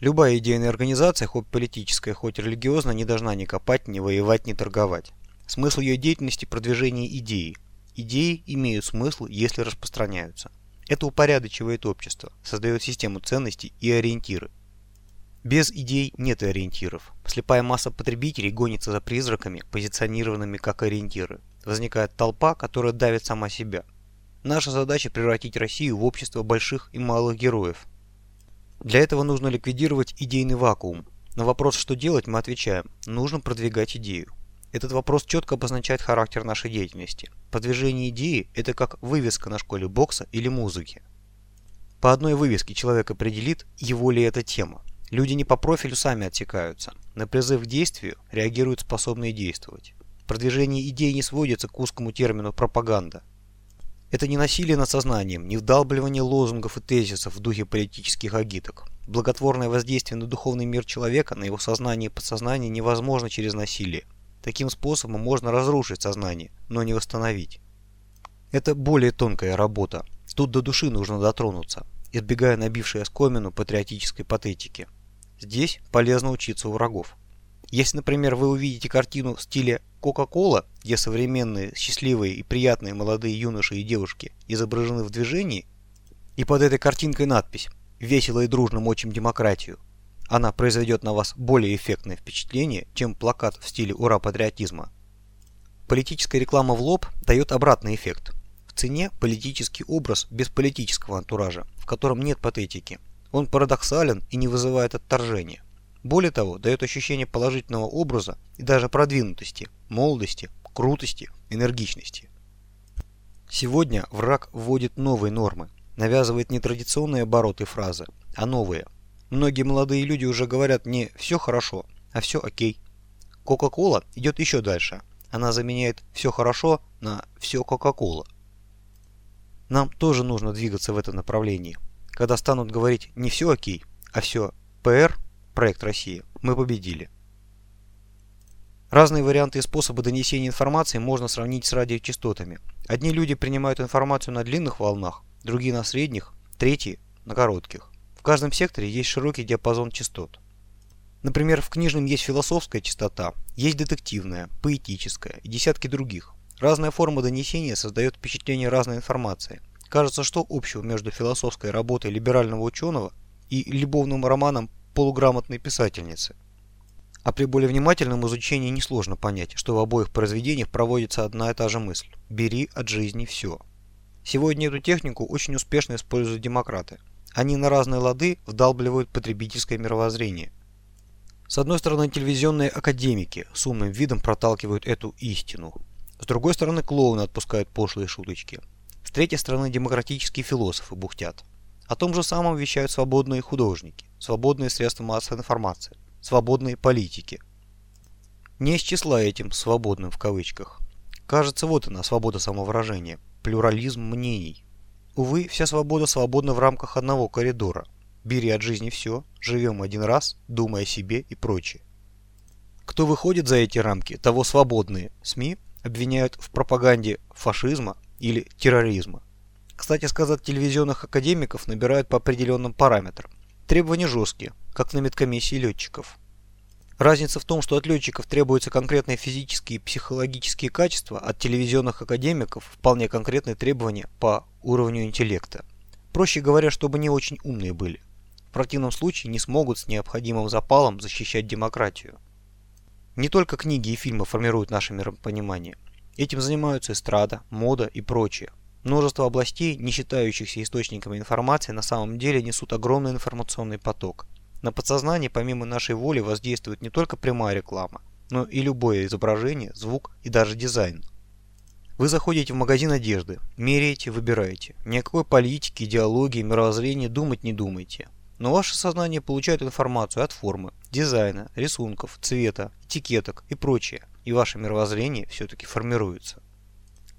Любая идейная организация, хоть политическая, хоть религиозная, не должна ни копать, ни воевать, ни торговать. Смысл ее деятельности – продвижение идеи. Идеи имеют смысл, если распространяются. Это упорядочивает общество, создает систему ценностей и ориентиры. Без идей нет ориентиров. Слепая масса потребителей гонится за призраками, позиционированными как ориентиры. Возникает толпа, которая давит сама себя. Наша задача превратить Россию в общество больших и малых героев, для этого нужно ликвидировать идейный вакуум. На вопрос, что делать, мы отвечаем – нужно продвигать идею. Этот вопрос четко обозначает характер нашей деятельности. Продвижение идеи – это как вывеска на школе бокса или музыки. По одной вывеске человек определит, его ли эта тема. Люди не по профилю сами отсекаются. На призыв к действию реагируют способные действовать. Продвижение идей не сводится к узкому термину «пропаганда». Это не насилие над сознанием, не вдалбливание лозунгов и тезисов в духе политических агиток. Благотворное воздействие на духовный мир человека, на его сознание и подсознание невозможно через насилие. Таким способом можно разрушить сознание, но не восстановить. Это более тонкая работа. Тут до души нужно дотронуться, избегая набившей оскомину патриотической патетики. Здесь полезно учиться у врагов. Если, например, вы увидите картину в стиле Coca-Cola, где современные, счастливые и приятные молодые юноши и девушки изображены в движении, и под этой картинкой надпись «Весело и дружно мочим демократию», она произведет на вас более эффектное впечатление, чем плакат в стиле «Ура патриотизма». Политическая реклама в лоб дает обратный эффект. В цене политический образ без политического антуража, в котором нет патетики. Он парадоксален и не вызывает отторжения. Более того, дает ощущение положительного образа и даже продвинутости, молодости, крутости, энергичности. Сегодня враг вводит новые нормы, навязывает не традиционные обороты фразы, а новые. Многие молодые люди уже говорят не «все хорошо», а «все окей». Кока-кола идет еще дальше. Она заменяет «все хорошо» на «все Кока-кола». Нам тоже нужно двигаться в этом направлении. Когда станут говорить не «все окей», а «все ПР», Проект Россия. Мы победили. Разные варианты и способы донесения информации можно сравнить с радиочастотами. Одни люди принимают информацию на длинных волнах, другие на средних, третьи на коротких. В каждом секторе есть широкий диапазон частот. Например, в книжном есть философская частота, есть детективная, поэтическая и десятки других. Разная форма донесения создает впечатление разной информации. Кажется, что общего между философской работой либерального ученого и любовным романом полуграмотной писательницы. А при более внимательном изучении несложно понять, что в обоих произведениях проводится одна и та же мысль – бери от жизни все. Сегодня эту технику очень успешно используют демократы. Они на разные лады вдалбливают потребительское мировоззрение. С одной стороны, телевизионные академики с умным видом проталкивают эту истину. С другой стороны, клоуны отпускают пошлые шуточки. С третьей стороны, демократические философы бухтят. О том же самом вещают свободные художники, свободные средства массовой информации, свободные политики. Не из числа этим «свободным» в кавычках. Кажется, вот она, свобода самовыражения, плюрализм мнений. Увы, вся свобода свободна в рамках одного коридора. Бери от жизни все, живем один раз, думай о себе и прочее. Кто выходит за эти рамки, того свободные СМИ обвиняют в пропаганде фашизма или терроризма. Кстати сказать, телевизионных академиков набирают по определенным параметрам. Требования жесткие, как на медкомиссии летчиков. Разница в том, что от летчиков требуются конкретные физические и психологические качества, от телевизионных академиков вполне конкретные требования по уровню интеллекта. Проще говоря, чтобы не очень умные были. В противном случае не смогут с необходимым запалом защищать демократию. Не только книги и фильмы формируют наше миропонимание. Этим занимаются эстрада, мода и прочее. Множество областей, не считающихся источниками информации, на самом деле несут огромный информационный поток. На подсознание помимо нашей воли воздействует не только прямая реклама, но и любое изображение, звук и даже дизайн. Вы заходите в магазин одежды, меряете, выбираете. Никакой политики, идеологии, мировоззрения думать не думайте. Но ваше сознание получает информацию от формы, дизайна, рисунков, цвета, этикеток и прочее, и ваше мировоззрение все-таки формируется.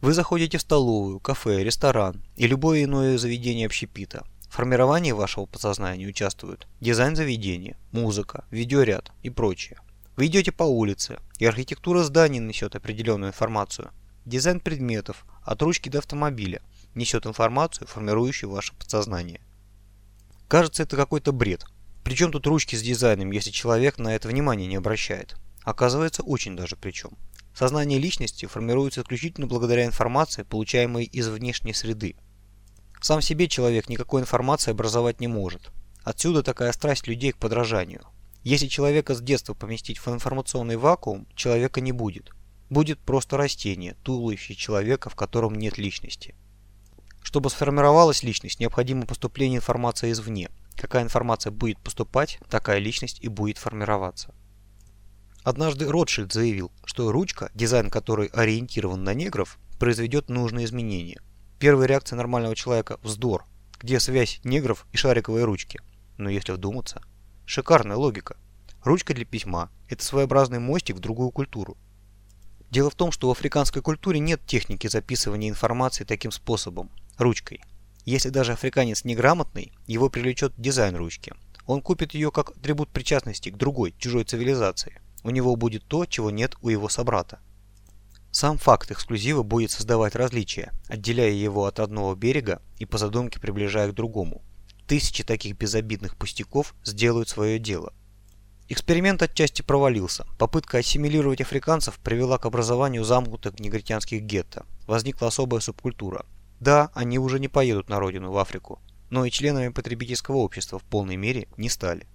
Вы заходите в столовую, кафе, ресторан и любое иное заведение общепита. В формировании вашего подсознания участвуют дизайн заведения, музыка, видеоряд и прочее. Вы идете по улице, и архитектура зданий несет определенную информацию. Дизайн предметов, от ручки до автомобиля, несет информацию, формирующую ваше подсознание. Кажется, это какой-то бред. Причем тут ручки с дизайном, если человек на это внимание не обращает? Оказывается, очень даже причем. Сознание личности формируется исключительно благодаря информации, получаемой из внешней среды. Сам себе человек никакой информации образовать не может. Отсюда такая страсть людей к подражанию. Если человека с детства поместить в информационный вакуум, человека не будет. Будет просто растение, туловище человека, в котором нет личности. Чтобы сформировалась личность, необходимо поступление информации извне. Какая информация будет поступать, такая личность и будет формироваться. Однажды Ротшильд заявил, что ручка, дизайн которой ориентирован на негров, произведет нужные изменения. Первая реакция нормального человека – вздор. Где связь негров и шариковой ручки? Но если вдуматься, шикарная логика. Ручка для письма – это своеобразный мостик в другую культуру. Дело в том, что в африканской культуре нет техники записывания информации таким способом – ручкой. Если даже африканец неграмотный, его привлечет дизайн ручки. Он купит ее как атрибут причастности к другой, чужой цивилизации у него будет то, чего нет у его собрата. Сам факт эксклюзива будет создавать различия, отделяя его от одного берега и по задумке приближая к другому. Тысячи таких безобидных пустяков сделают свое дело. Эксперимент отчасти провалился. Попытка ассимилировать африканцев привела к образованию замкнутых негритянских гетто. Возникла особая субкультура. Да, они уже не поедут на родину, в Африку, но и членами потребительского общества в полной мере не стали.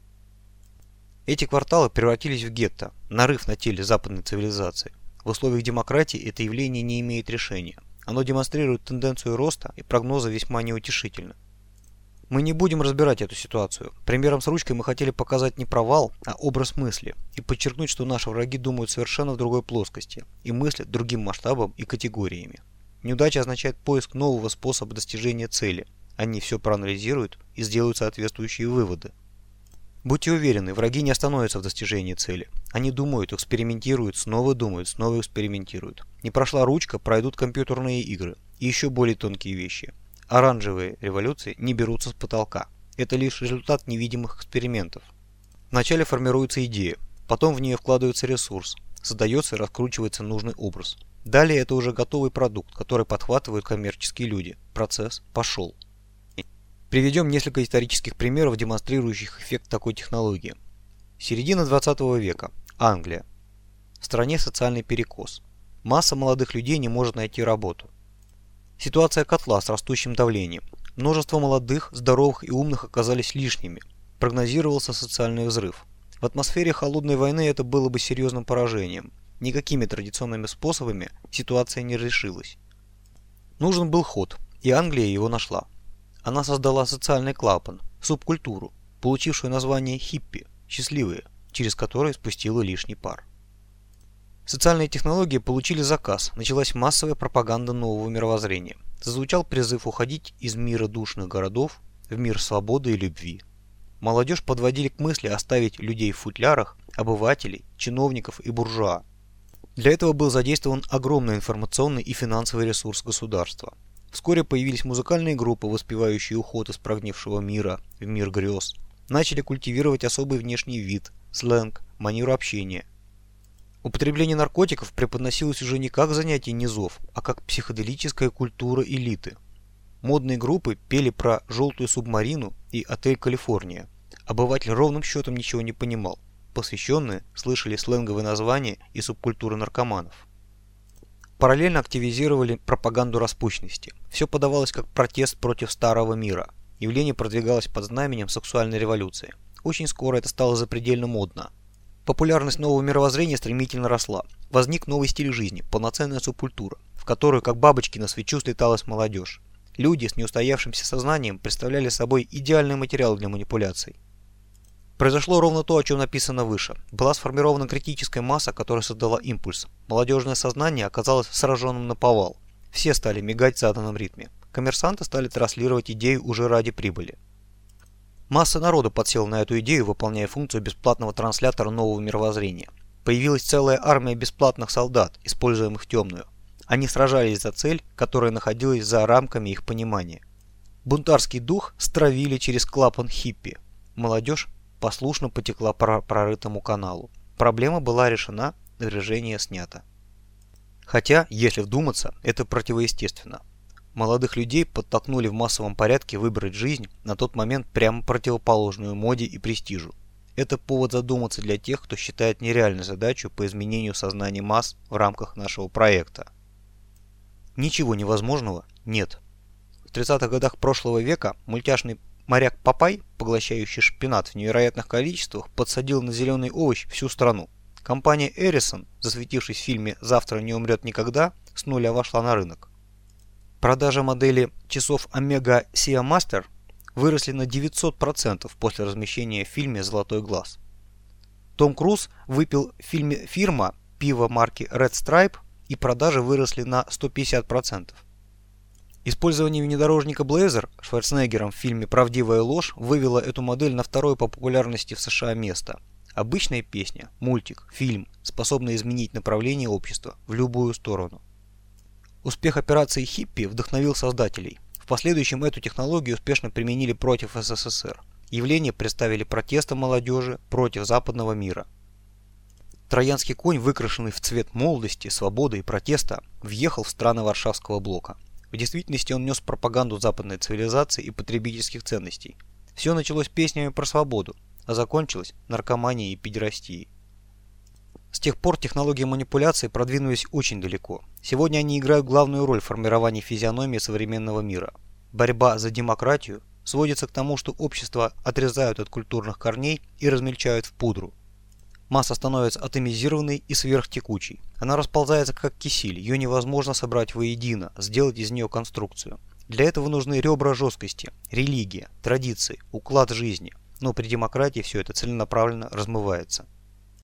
Эти кварталы превратились в гетто, нарыв на теле западной цивилизации. В условиях демократии это явление не имеет решения. Оно демонстрирует тенденцию роста и прогнозы весьма неутешительны. Мы не будем разбирать эту ситуацию. Примером с ручкой мы хотели показать не провал, а образ мысли и подчеркнуть, что наши враги думают совершенно в другой плоскости и мыслят другим масштабом и категориями. Неудача означает поиск нового способа достижения цели. Они все проанализируют и сделают соответствующие выводы. Будьте уверены, враги не остановятся в достижении цели. Они думают, экспериментируют, снова думают, снова экспериментируют. Не прошла ручка, пройдут компьютерные игры и еще более тонкие вещи. Оранжевые революции не берутся с потолка. Это лишь результат невидимых экспериментов. Вначале формируется идея, потом в нее вкладывается ресурс, создается и раскручивается нужный образ. Далее это уже готовый продукт, который подхватывают коммерческие люди. Процесс пошел. Приведем несколько исторических примеров, демонстрирующих эффект такой технологии. Середина 20 века. Англия. В стране социальный перекос. Масса молодых людей не может найти работу. Ситуация котла с растущим давлением. Множество молодых, здоровых и умных оказались лишними. Прогнозировался социальный взрыв. В атмосфере холодной войны это было бы серьезным поражением. Никакими традиционными способами ситуация не решилась. Нужен был ход, и Англия его нашла. Она создала социальный клапан, субкультуру, получившую название хиппи, счастливые, через которые спустила лишний пар. Социальные технологии получили заказ, началась массовая пропаганда нового мировоззрения. Зазвучал призыв уходить из мира душных городов в мир свободы и любви. Молодежь подводили к мысли оставить людей в футлярах, обывателей, чиновников и буржуа. Для этого был задействован огромный информационный и финансовый ресурс государства. Вскоре появились музыкальные группы, воспевающие уход из прогнившего мира в мир грез. Начали культивировать особый внешний вид, сленг, манеру общения. Употребление наркотиков преподносилось уже не как занятие низов, а как психоделическая культура элиты. Модные группы пели про «желтую субмарину» и «отель Калифорния». Обыватель ровным счетом ничего не понимал. Посвященные слышали сленговые названия и субкультуры наркоманов. Параллельно активизировали пропаганду распущенности. Все подавалось как протест против старого мира. Явление продвигалось под знаменем сексуальной революции. Очень скоро это стало запредельно модно. Популярность нового мировоззрения стремительно росла. Возник новый стиль жизни, полноценная субкультура, в которую, как бабочки на свечу, слеталась молодежь. Люди с неустоявшимся сознанием представляли собой идеальный материал для манипуляций. Произошло ровно то, о чем написано выше. Была сформирована критическая масса, которая создала импульс. Молодежное сознание оказалось сраженным на повал. Все стали мигать в заданном ритме. Коммерсанты стали транслировать идею уже ради прибыли. Масса народа подсела на эту идею, выполняя функцию бесплатного транслятора нового мировоззрения. Появилась целая армия бесплатных солдат, используемых темную. Они сражались за цель, которая находилась за рамками их понимания. Бунтарский дух стравили через клапан хиппи. Молодежь послушно потекла по прорытому каналу. Проблема была решена, напряжение снято. Хотя, если вдуматься, это противоестественно. Молодых людей подтолкнули в массовом порядке выбрать жизнь на тот момент прямо противоположную моде и престижу. Это повод задуматься для тех, кто считает нереальной задачу по изменению сознания масс в рамках нашего проекта. Ничего невозможного нет. В 30-х годах прошлого века мультяшный моряк Папай, поглощающий шпинат в невероятных количествах, подсадил на зеленый овощ всю страну. Компания Эрисон, засветившись в фильме «Завтра не умрет никогда», с нуля вошла на рынок. Продажа модели часов Omega Sia Master выросли на 900% после размещения в фильме «Золотой глаз». Том Круз выпил в фильме «Фирма» пиво марки Red Stripe и продажи выросли на 150%. Использование внедорожника Blazer Шварценеггером в фильме «Правдивая ложь» вывело эту модель на второе по популярности в США место. Обычная песня, мультик, фильм, способны изменить направление общества в любую сторону. Успех операции «Хиппи» вдохновил создателей. В последующем эту технологию успешно применили против СССР. Явление представили протестом молодежи против западного мира – Троянский конь, выкрашенный в цвет молодости, свободы и протеста, въехал в страны Варшавского блока. В действительности он нес пропаганду западной цивилизации и потребительских ценностей. Все началось песнями про свободу, а закончилось наркоманией и педерастией. С тех пор технологии манипуляции продвинулись очень далеко. Сегодня они играют главную роль в формировании физиономии современного мира. Борьба за демократию сводится к тому, что общество отрезают от культурных корней и размельчают в пудру, Масса становится атомизированной и сверхтекучей. Она расползается как кисель, ее невозможно собрать воедино, сделать из нее конструкцию. Для этого нужны ребра жесткости, религия, традиции, уклад жизни. Но при демократии все это целенаправленно размывается.